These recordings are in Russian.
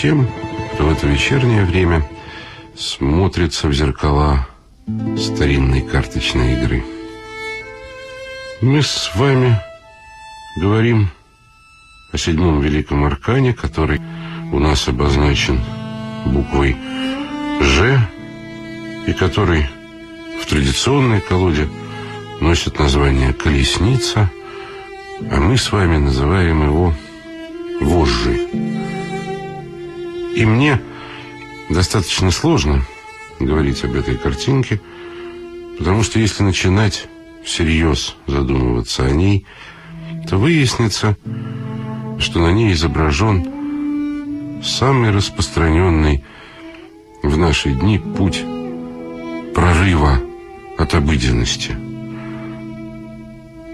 Всем, кто в это вечернее время смотрится в зеркала старинной карточной игры. Мы с вами говорим о седьмом великом аркане, который у нас обозначен буквой «Ж» и который в традиционной колоде носит название «Колесница», а мы с вами называем его «Вожжи». И мне достаточно сложно говорить об этой картинке, потому что если начинать всерьез задумываться о ней, то выяснится, что на ней изображен самый распространенный в наши дни путь прорыва от обыденности.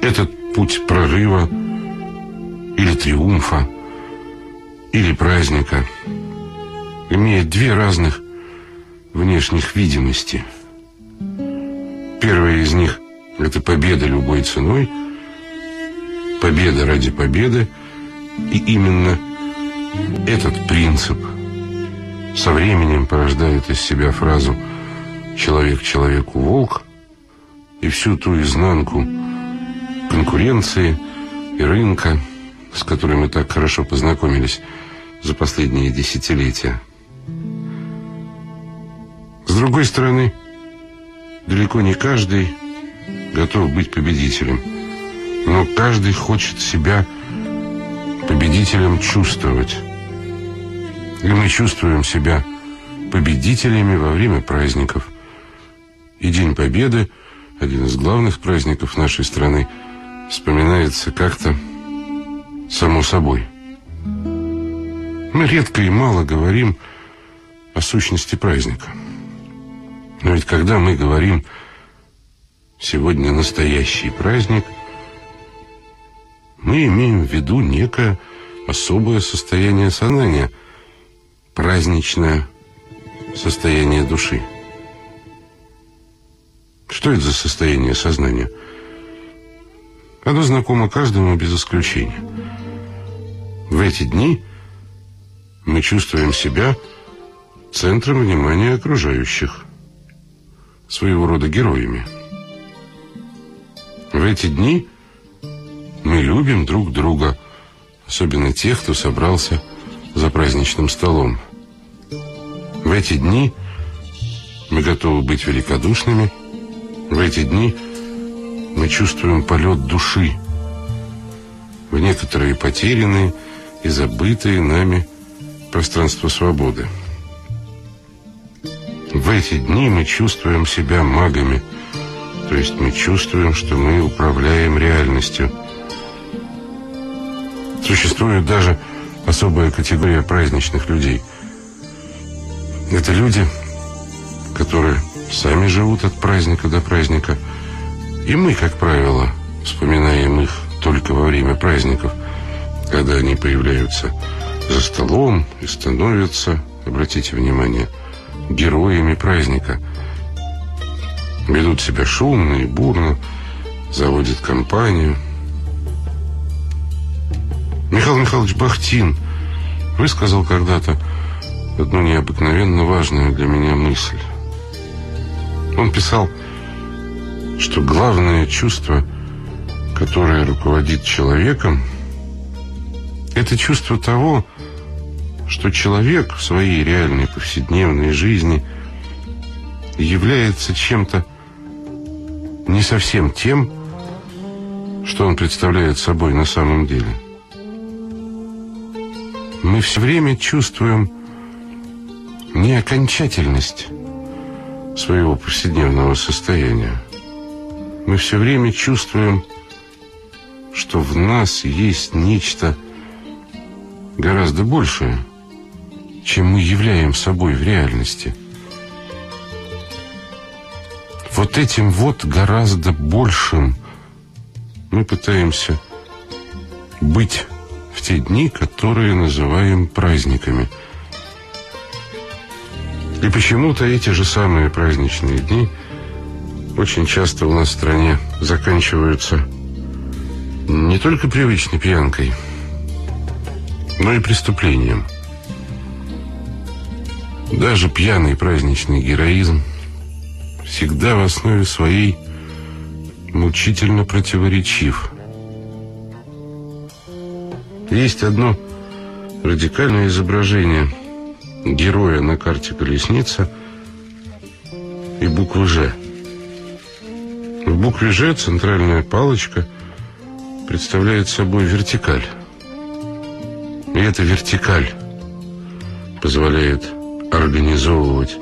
Этот путь прорыва или триумфа, или праздника имеет две разных внешних видимости. Первая из них – это победа любой ценой, победа ради победы, и именно этот принцип со временем порождает из себя фразу «человек человеку волк» и всю ту изнанку конкуренции и рынка, с которой мы так хорошо познакомились за последние десятилетия. С другой стороны, далеко не каждый готов быть победителем, но каждый хочет себя победителем чувствовать. И мы чувствуем себя победителями во время праздников. И День Победы, один из главных праздников нашей страны, вспоминается как-то само собой. Мы редко и мало говорим о сущности праздника. Но ведь когда мы говорим «сегодня настоящий праздник», мы имеем в виду некое особое состояние сознания, праздничное состояние души. Что это за состояние сознания? Оно знакомо каждому без исключения. В эти дни мы чувствуем себя центром внимания окружающих, своего рода героями. В эти дни мы любим друг друга, особенно тех, кто собрался за праздничным столом. В эти дни мы готовы быть великодушными, в эти дни мы чувствуем полет души в некоторые потерянные и забытые нами пространство свободы. В эти дни мы чувствуем себя магами, то есть мы чувствуем, что мы управляем реальностью. Существует даже особая категория праздничных людей. Это люди, которые сами живут от праздника до праздника, и мы, как правило, вспоминаем их только во время праздников, когда они появляются за столом и становятся, обратите внимание, героями праздника. Ведут себя шумно и бурно, заводят компанию. Михаил Михайлович Бахтин высказал когда-то одну необыкновенно важную для меня мысль. Он писал что главное чувство, которое руководит человеком, это чувство того, что человек в своей реальной повседневной жизни является чем-то не совсем тем, что он представляет собой на самом деле. Мы все время чувствуем неокончательность своего повседневного состояния мы все время чувствуем, что в нас есть нечто гораздо большее, чем мы являем собой в реальности. Вот этим вот гораздо большим мы пытаемся быть в те дни, которые называем праздниками. И почему-то эти же самые праздничные дни – очень часто у нас в стране заканчиваются не только привычной пьянкой, но и преступлением. Даже пьяный праздничный героизм всегда в основе своей мучительно противоречив. Есть одно радикальное изображение героя на карте колесница и буквы «Ж». В букве «Ж» центральная палочка представляет собой вертикаль. И эта вертикаль позволяет организовывать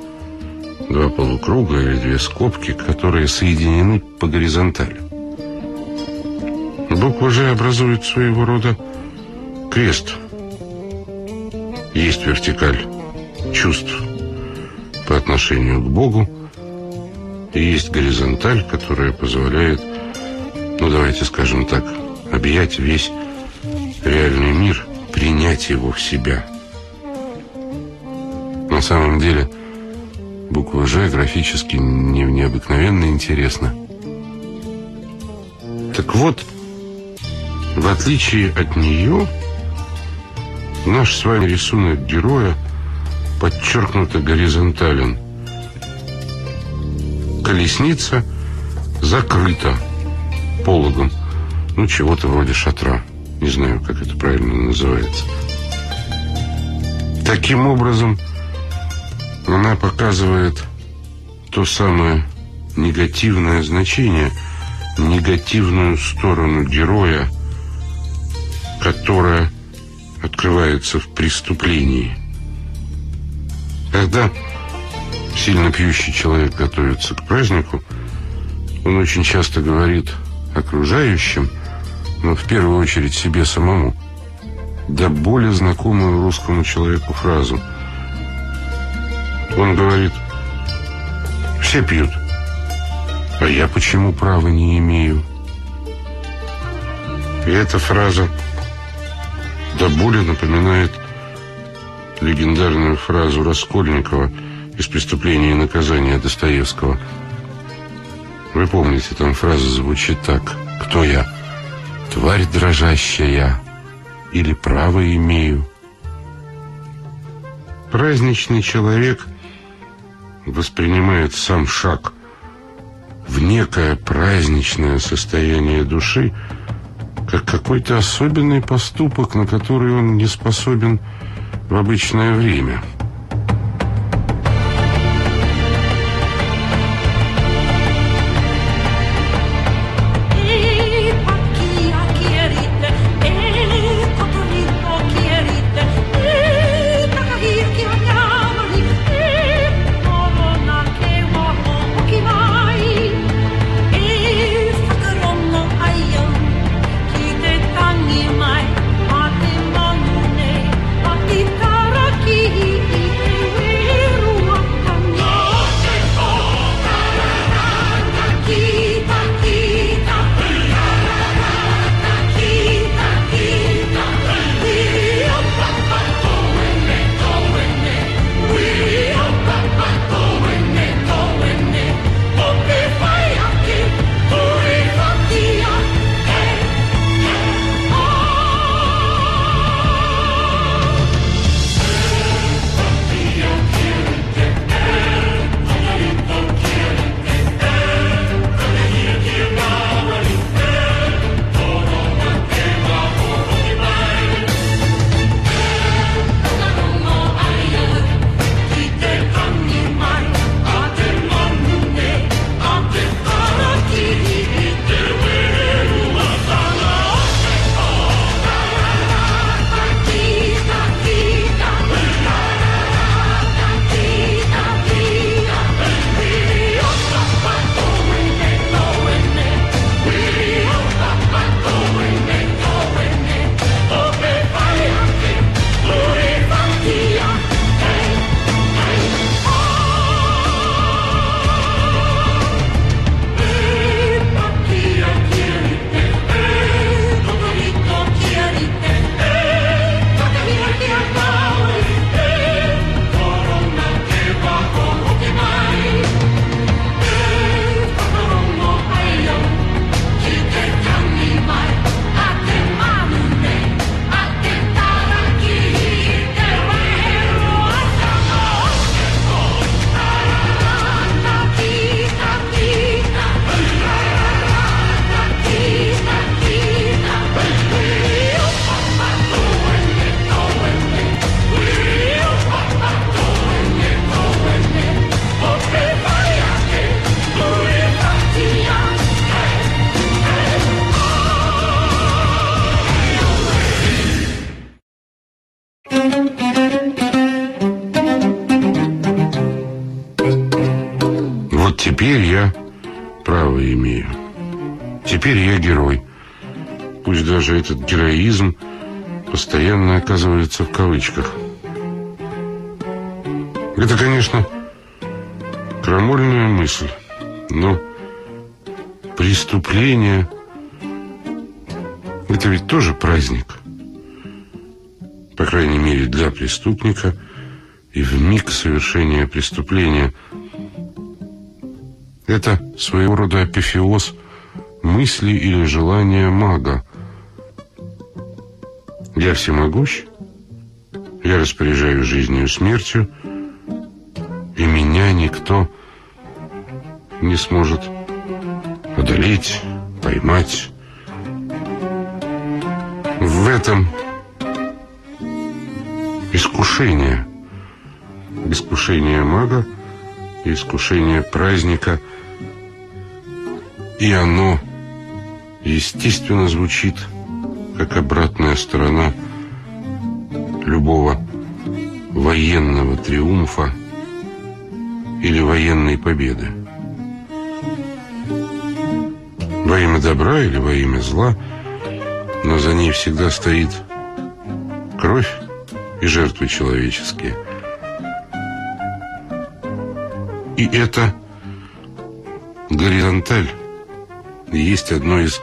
два полукруга или две скобки, которые соединены по горизонтали. Буква «Ж» образует своего рода крест. Есть вертикаль чувств по отношению к Богу, и есть горизонталь, которая позволяет, ну давайте скажем так, объять весь реальный мир, принять его в себя. На самом деле, буква «Ж» графически не, необыкновенно интересна. Так вот, в отличие от нее, наш с вами рисунок героя подчеркнуто горизонтален. Колесница закрыта пологом, ну, чего-то вроде шатра. Не знаю, как это правильно называется. Таким образом, она показывает то самое негативное значение, негативную сторону героя, которая открывается в преступлении. Когда сильно пьющий человек готовится к празднику, он очень часто говорит окружающим, но в первую очередь себе самому, да более знакомую русскому человеку фразу – он говорит, все пьют, а я почему права не имею? И эта фраза до боли напоминает легендарную фразу Раскольникова из «Преступления и наказания» Достоевского. Вы помните, там фраза звучит так. «Кто я? Тварь дрожащая? Или право имею?» Праздничный человек – воспринимает сам шаг в некое праздничное состояние души как какой-то особенный поступок, на который он не способен в обычное время – этот героизм постоянно оказывается в кавычках. Это, конечно, крамольная мысль, но преступление – это ведь тоже праздник. По крайней мере, для преступника и в миг совершения преступления. Это своего рода апофеоз мысли или желания мага. Я всемогущ, я распоряжаюсь жизнью и смертью, и меня никто не сможет одолеть, поймать. В этом искушение. Искушение мага искушение праздника. И оно, естественно, звучит как обратная сторона любого военного триумфа или военной победы. Во имя добра или во имя зла, но за ней всегда стоит кровь и жертвы человеческие. И это горизонталь есть одно из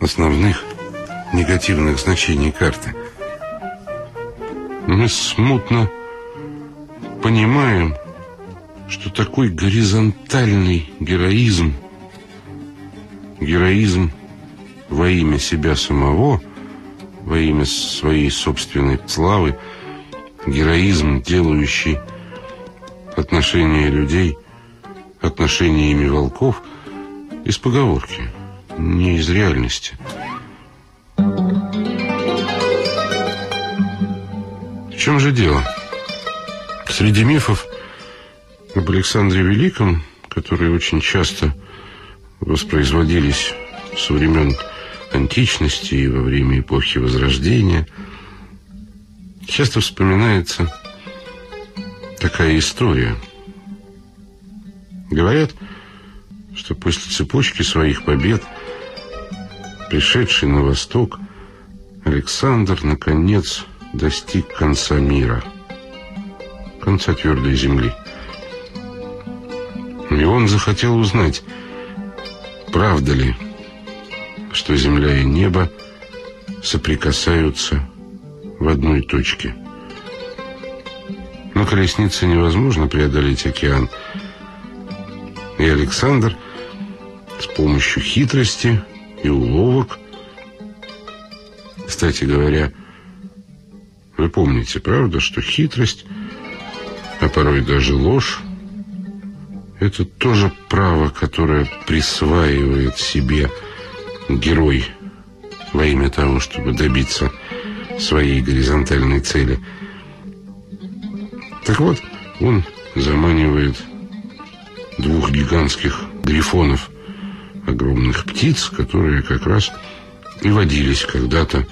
основных негативных значений карты. Мы смутно понимаем, что такой горизонтальный героизм, героизм во имя себя самого, во имя своей собственной славы, героизм, делающий отношения людей отношениями волков из поговорки, не из реальности. Чем же дело? Среди мифов об Александре Великом, которые очень часто воспроизводились со времен античности и во время эпохи Возрождения, часто вспоминается такая история. Говорят, что после цепочки своих побед, пришедший на восток, Александр, наконец, достиг конца мира, конца твердой земли. И он захотел узнать, правда ли, что земля и небо соприкасаются в одной точке. На колеснице невозможно преодолеть океан. И Александр с помощью хитрости и уловок, кстати говоря, вы помните, правда, что хитрость, а порой даже ложь, это тоже право, которое присваивает себе герой во имя того, чтобы добиться своей горизонтальной цели. Так вот, он заманивает двух гигантских грифонов, огромных птиц, которые как раз и водились когда-то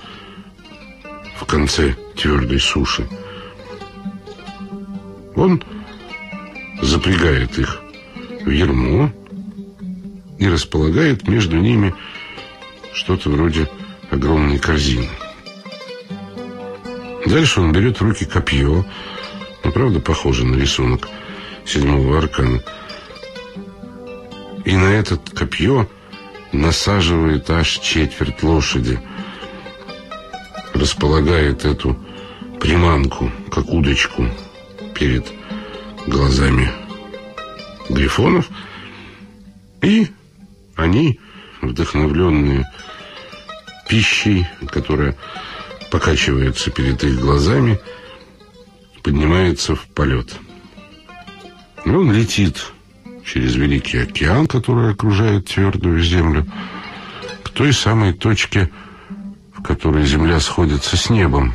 в конце твердой суши. Он запрягает их в ермо и располагает между ними что-то вроде огромной корзины. Дальше он берет в руки копье, ну, правда, похоже на рисунок седьмого аркана, и на этот копье насаживает аж четверть лошади, располагает эту приманку, как удочку, перед глазами грифонов, и они, вдохновленные пищей, которая покачивается перед их глазами, поднимаются в полет. И он летит через Великий океан, который окружает твердую землю, к той самой точке, в которой земля сходится с небом.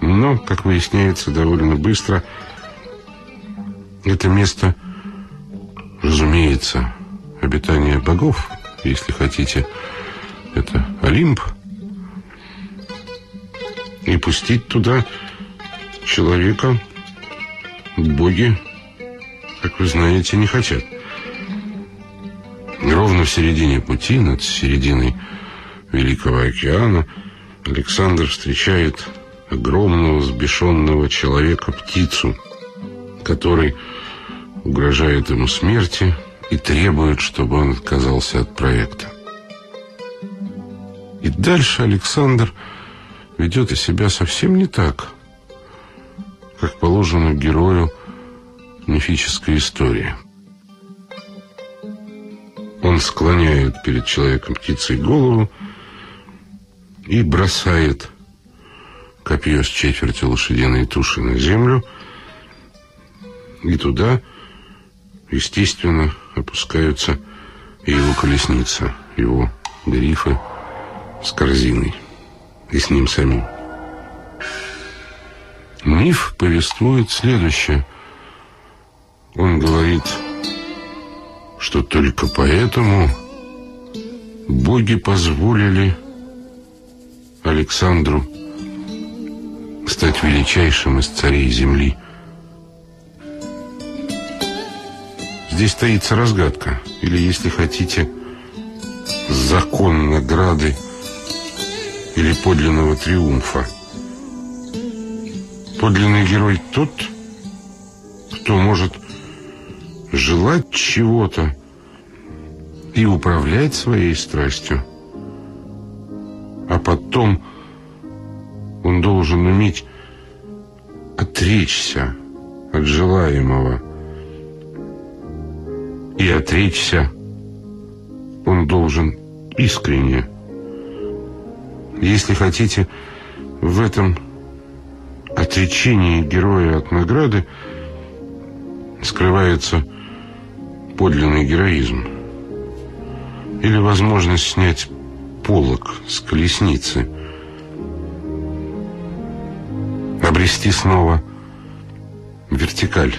Но, как выясняется довольно быстро, это место, разумеется, обитание богов, если хотите, это Олимп. И пустить туда человека боги как вы знаете, не хотят. Ровно в середине пути, над серединой Великого океана, Александр встречает огромного взбешенного человека-птицу, который угрожает ему смерти и требует, чтобы он отказался от проекта. И дальше Александр ведет себя совсем не так, как положено герою мифической истории. Он склоняет перед человеком птицей голову и бросает копье с четвертью лошадиной туши на землю, и туда, естественно, опускаются и его колесница, его грифы с корзиной и с ним самим. Миф повествует следующее. Он говорит, что только поэтому боги позволили Александру стать величайшим из царей земли. Здесь таится разгадка, или, если хотите, закон награды или подлинного триумфа. Подлинный герой тот, кто может желать чего-то и управлять своей страстью, а потом он должен уметь отречься от желаемого. И отречься он должен искренне. Если хотите, в этом отречении героя от награды скрывается подлинный героизм. Или возможность снять полог с колесницы. Обрести снова вертикаль.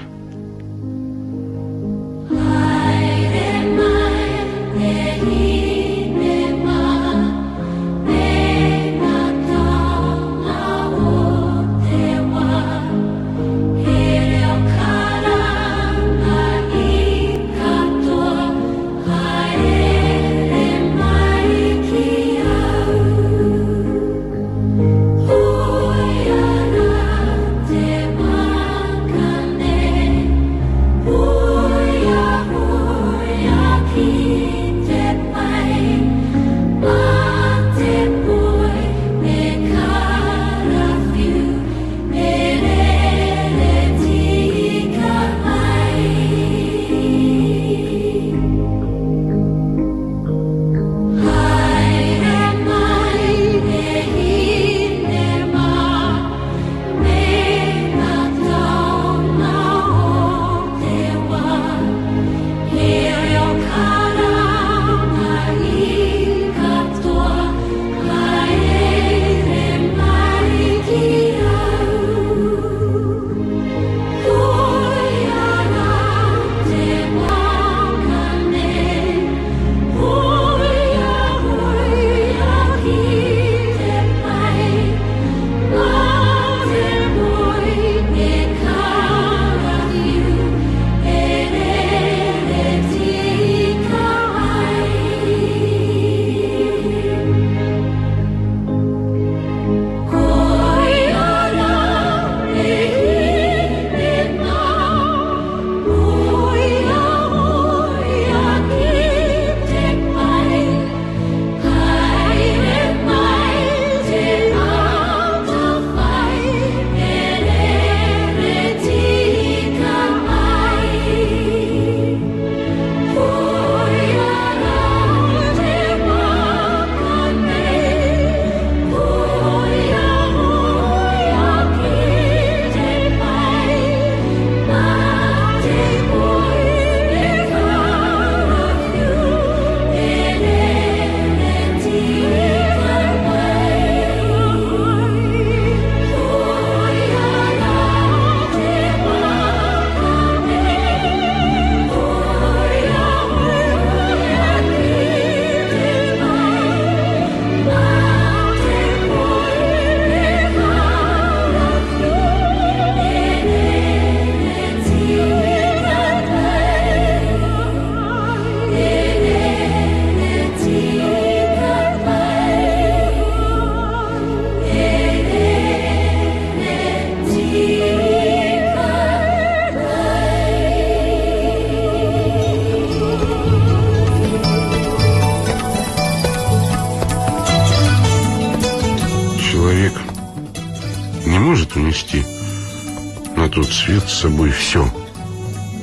Собой все,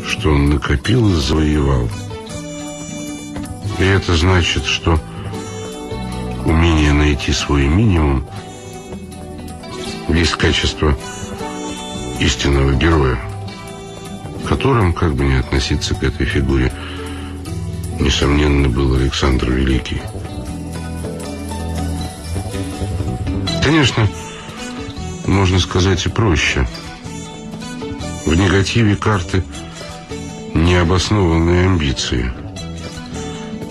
что он накопил и завоевал. И это значит, что умение найти свой минимум есть качество истинного героя, которым, как бы не относиться к этой фигуре, несомненно, был Александр Великий. Конечно, можно сказать и проще. В негативе карты необоснованные амбиции.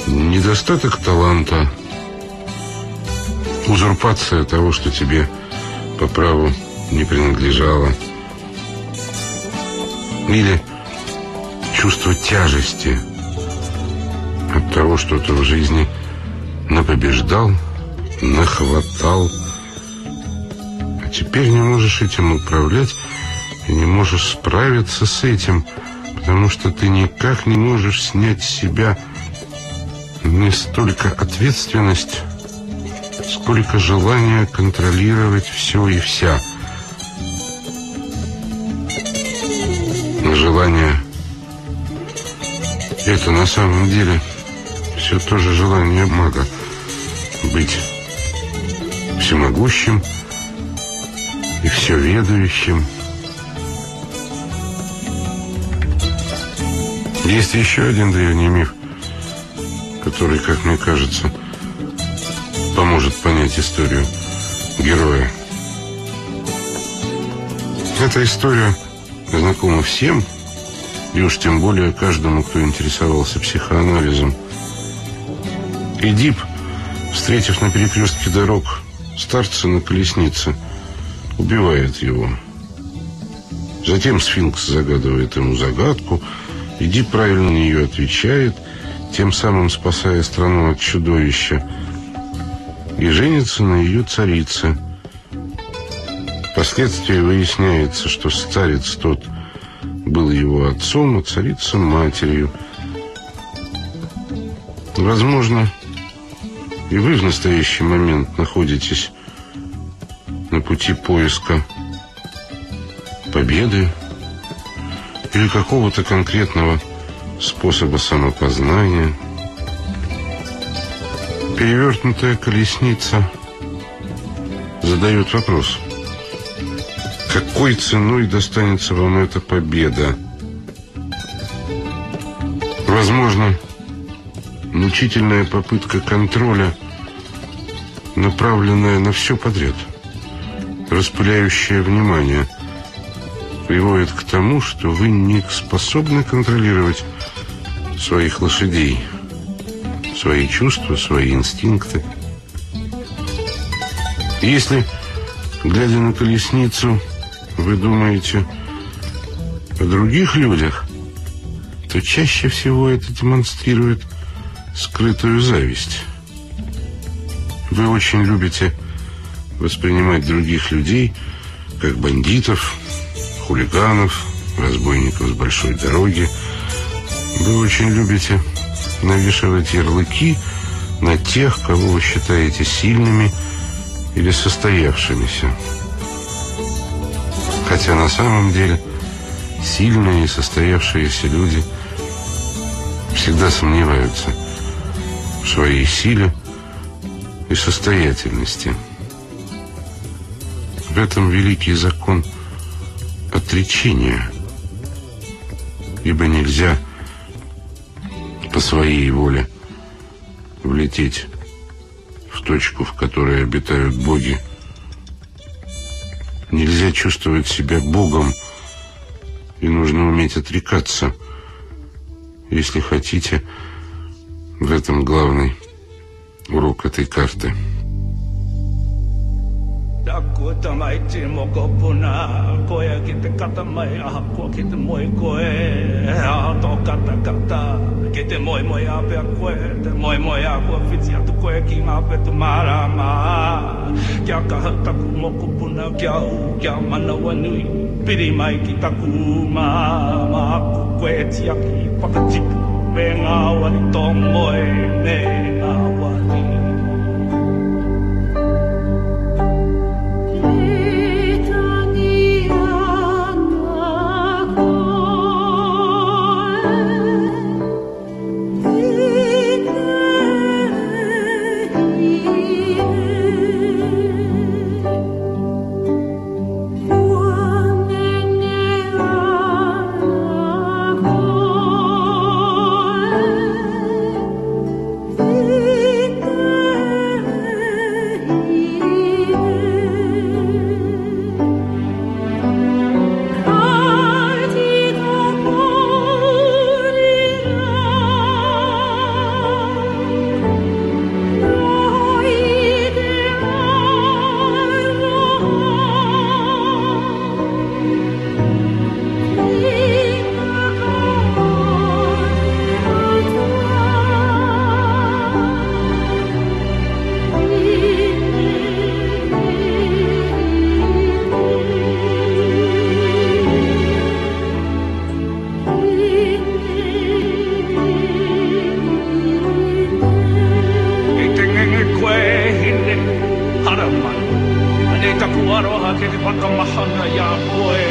Недостаток таланта, узурпация того, что тебе по праву не принадлежало. Или чувство тяжести от того, что ты в жизни напобеждал, нахватал, а теперь не можешь этим управлять и не можешь справиться с этим, потому что ты никак не можешь снять с себя не столько ответственность, сколько желания контролировать все и вся. Желание это на самом деле все то же желание мага быть всемогущим и всеведающим. Есть еще один древний миф, который, как мне кажется, поможет понять историю героя. Эта история знакома всем, и уж тем более каждому, кто интересовался психоанализом. Эдип, встретив на перекрестке дорог старца на колеснице, убивает его. Затем сфинкс загадывает ему загадку, Эдип правильно на нее отвечает, тем самым спасая страну от чудовища – и женится на ее царице. Впоследствии выясняется, что старец тот был его отцом, а царица матерью. Возможно, и вы в настоящий момент находитесь на пути поиска победы или какого-то конкретного способа самопознания – Перевернутая колесница задает вопрос. Какой ценой достанется вам эта победа? Возможно, мучительная попытка контроля, направленная на все подряд, распыляющая внимание, приводит к тому, что вы не способны контролировать своих лошадей – свои чувства, свои инстинкты. Если, глядя на колесницу, вы думаете о других людях, то чаще всего это демонстрирует скрытую зависть. Вы очень любите воспринимать других людей как бандитов, хулиганов, разбойников с большой дороги. Вы очень любите навешивать ярлыки на тех, кого вы считаете сильными или состоявшимися. Хотя на самом деле сильные и состоявшиеся люди всегда сомневаются в своей силе и состоятельности. В этом великий закон отречения, ибо нельзя по своей воле влететь в точку, в которой обитают боги. Нельзя чувствовать себя богом, и нужно уметь отрекаться. Если хотите, в этом главный урок этой карты. Aku tamai te moko puna Koe ki te kata mai aha kua ki te moe koe. A to kata kata Ki te moe moe a koe Te moe moe a kua whiti atu koe ki ngā pe tu marama. Kia kaha taku moko puna Kia u kia mana wanui Piri mai ki taku ma Ma aku koe ti aki Whakatipu Me ngā wani tō moe. kuoleman. Eikä kuoroa kirkon rommahana ja poe.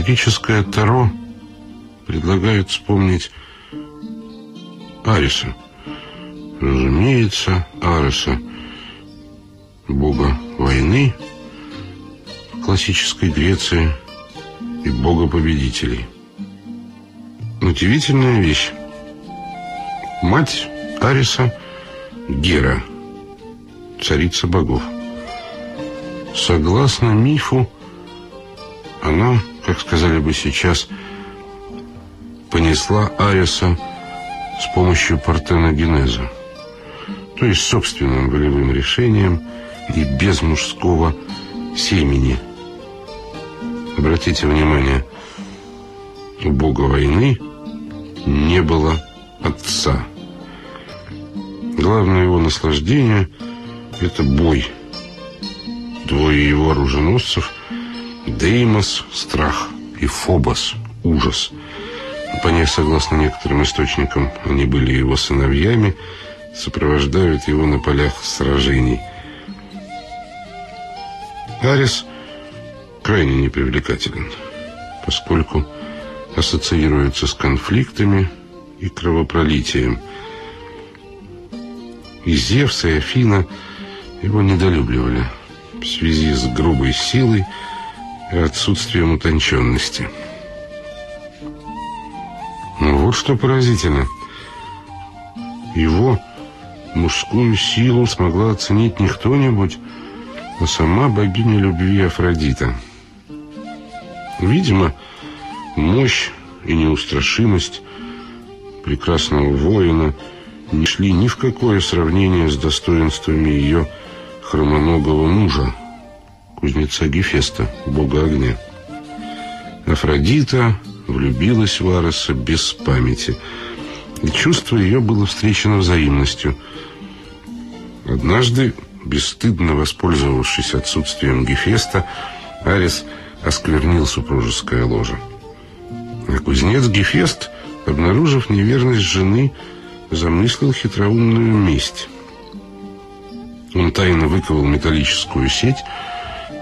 И мифологическое Таро предлагает вспомнить Ариса. Разумеется, Ариса, бога войны в классической Греции и бога победителей. Удивительная вещь. Мать Ариса Гера, царица богов. Согласно мифу, она, как сказали бы сейчас, понесла Ариса с помощью партеногенеза, то есть собственным волевым решением и без мужского семени. Обратите внимание, у бога войны не было отца. Главное его наслаждение – это бой – Двое его оруженосцев – Деймос – страх и Фобос – ужас. Понять, согласно некоторым источникам, они были его сыновьями, сопровождают его на полях сражений. Арис крайне непривлекателен, поскольку ассоциируется с конфликтами и кровопролитием. И Зевс, и Афина его недолюбливали – в связи с грубой силой отсутствием утонченности. Но вот что поразительно. Его мужскую силу смогла оценить не кто-нибудь, а сама богиня любви Афродита. Видимо, мощь и неустрашимость прекрасного воина не шли ни в какое сравнение с достоинствами ее хромоногого мужа, кузнеца Гефеста, бога огня. Афродита влюбилась в Ареса без памяти, и чувство ее было встречено взаимностью. Однажды, бесстыдно воспользовавшись отсутствием Гефеста, Арис осквернил супружеское ложе. А кузнец Гефест, обнаружив неверность жены, замыслил хитроумную месть. Он тайно выковал металлическую сеть,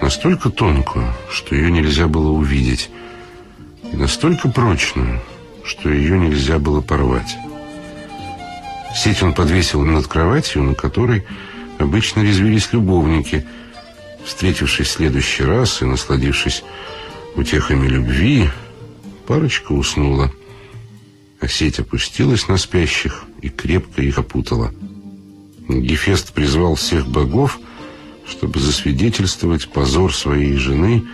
настолько тонкую, что ее нельзя было увидеть, и настолько прочную, что ее нельзя было порвать. Сеть он подвесил над кроватью, на которой обычно резвились любовники. Встретившись в следующий раз и насладившись утехами любви, парочка уснула, а сеть опустилась на спящих и крепко их опутала. Гефест призвал всех богов, чтобы засвидетельствовать позор своей жены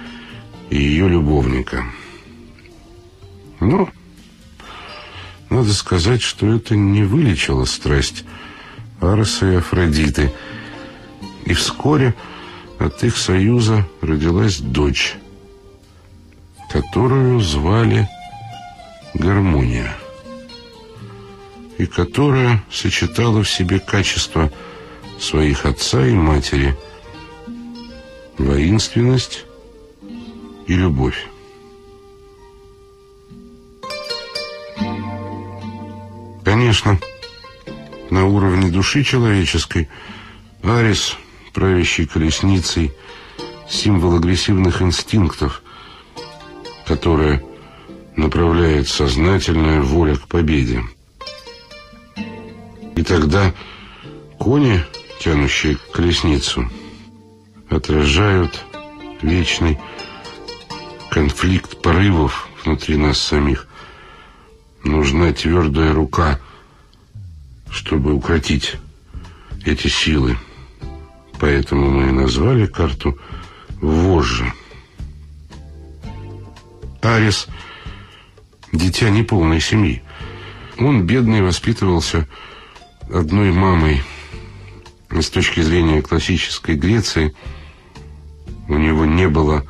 и ее любовника. Но надо сказать, что это не вылечило страсть Ареса и Афродиты. И вскоре от их союза родилась дочь, которую звали Гармония, и которая сочетала в себе качества своих отца и матери, воинственность и любовь. Конечно, на уровне души человеческой Арис, правящий колесницей, символ агрессивных инстинктов, которая направляет сознательная воля к победе. И тогда кони, тянущие колесницу, отражают вечный конфликт порывов внутри нас самих, Нужна твердая рука, чтобы укротить эти силы. Поэтому мы и назвали карту «Вожжи». Арис – дитя неполной семьи. Он, бедный, воспитывался одной мамой. С точки зрения классической Греции у него не было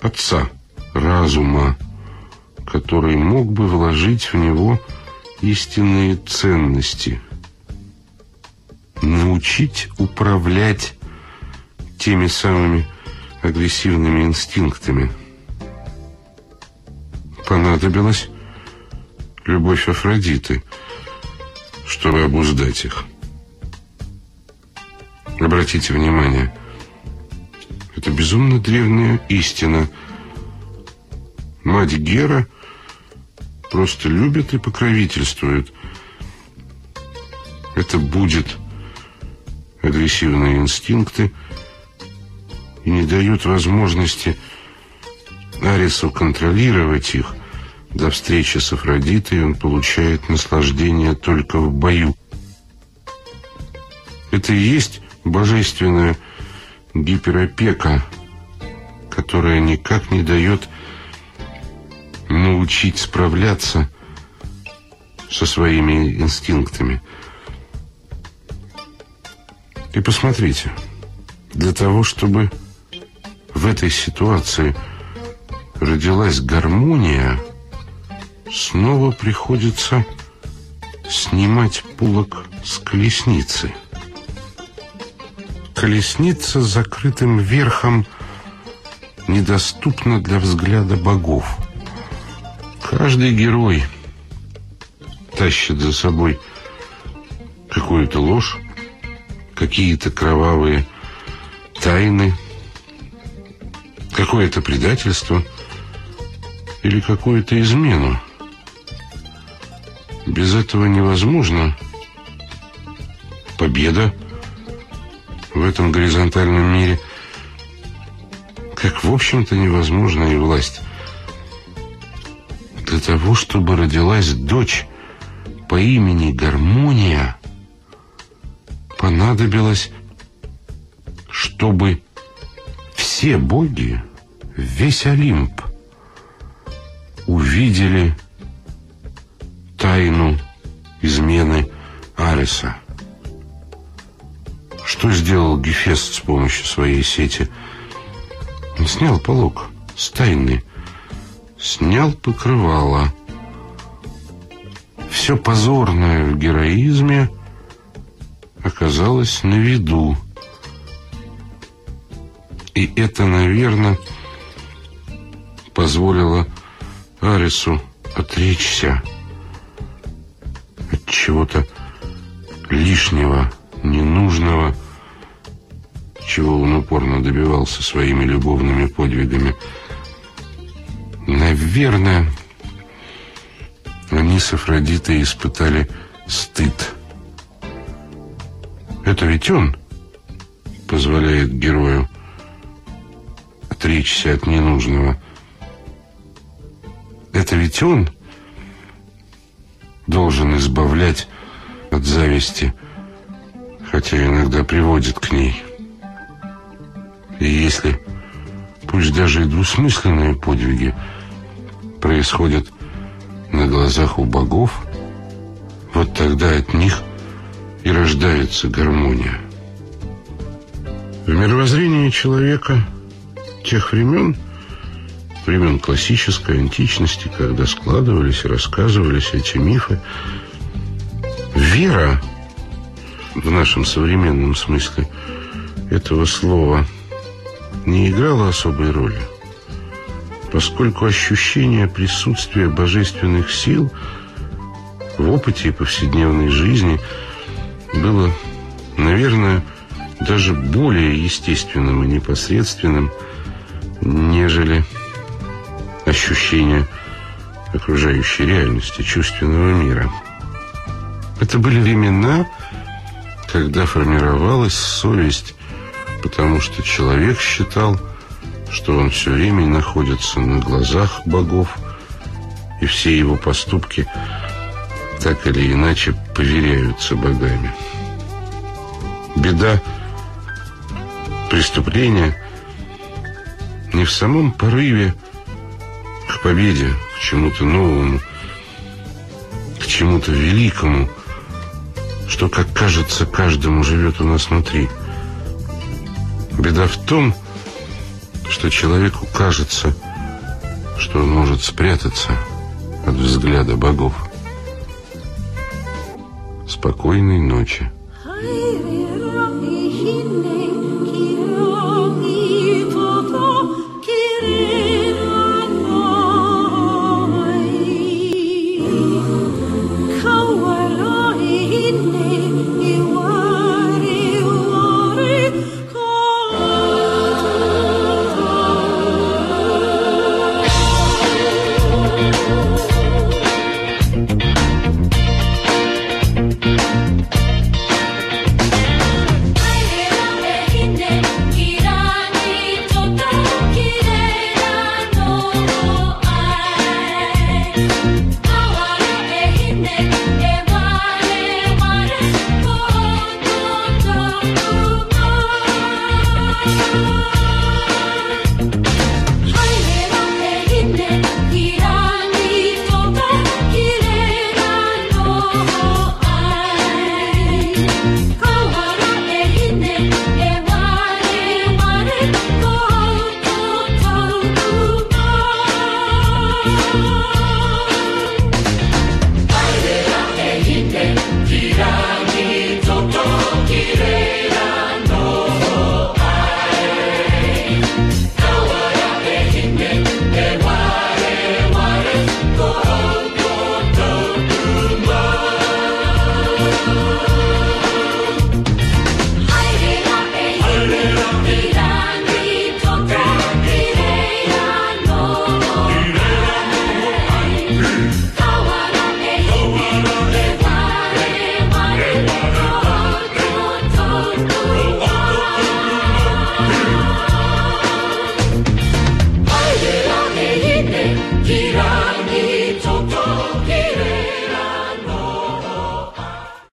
отца, разума, который мог бы вложить в него истинные ценности. Научить управлять теми самыми агрессивными инстинктами. Понадобилась любовь Афродиты, чтобы обуздать их. Обратите внимание, это безумно древняя истина. Мать Гера просто любят и покровительствуют. Это будет агрессивные инстинкты и не дают возможности Арису контролировать их. До встречи с Афродитой он получает наслаждение только в бою. Это и есть божественная гиперопека, которая никак не дает научить справляться со своими инстинктами. И посмотрите, для того, чтобы в этой ситуации родилась гармония, снова приходится снимать пулок с колесницы. Колесница с закрытым верхом недоступна для взгляда богов. Каждый герой тащит за собой какую-то ложь, какие-то кровавые тайны, какое-то предательство или какую-то измену. Без этого невозможно победа в этом горизонтальном мире, как, в общем-то, невозможна и власть для того, чтобы родилась дочь по имени Гармония, понадобилось, чтобы все боги, весь Олимп, увидели тайну измены Ареса. Что сделал Гефест с помощью своей сети? Снял полог с тайны снял покрывало. Все позорное в героизме оказалась на виду. И это, наверное, позволило Арису отречься от чего-то лишнего, ненужного, чего он упорно добивался своими любовными подвигами. Наверное, они с Афродитой испытали стыд. Это ведь он позволяет герою отречься от ненужного. Это ведь он должен избавлять от зависти, хотя иногда приводит к ней. И если, пусть даже и двусмысленные подвиги происходят на глазах у богов, вот тогда от них и рождается гармония. В мировоззрении человека тех времен, времен классической античности, когда складывались и рассказывались эти мифы, вера в нашем современном смысле этого слова не играла особой роли, поскольку ощущение присутствия божественных сил в опыте и повседневной жизни было, наверное, даже более естественным и непосредственным, нежели ощущение окружающей реальности, чувственного мира. Это были времена, когда формировалась совесть, потому что человек считал, что он все время находится на глазах богов, и все его поступки так или иначе поверяются богами. Беда преступления не в самом порыве к победе, к чему-то новому, к чему-то великому, что, как кажется, каждому живет у нас внутри. Беда в том, что человеку кажется, что он может спрятаться от взгляда богов. Спокойной ночи.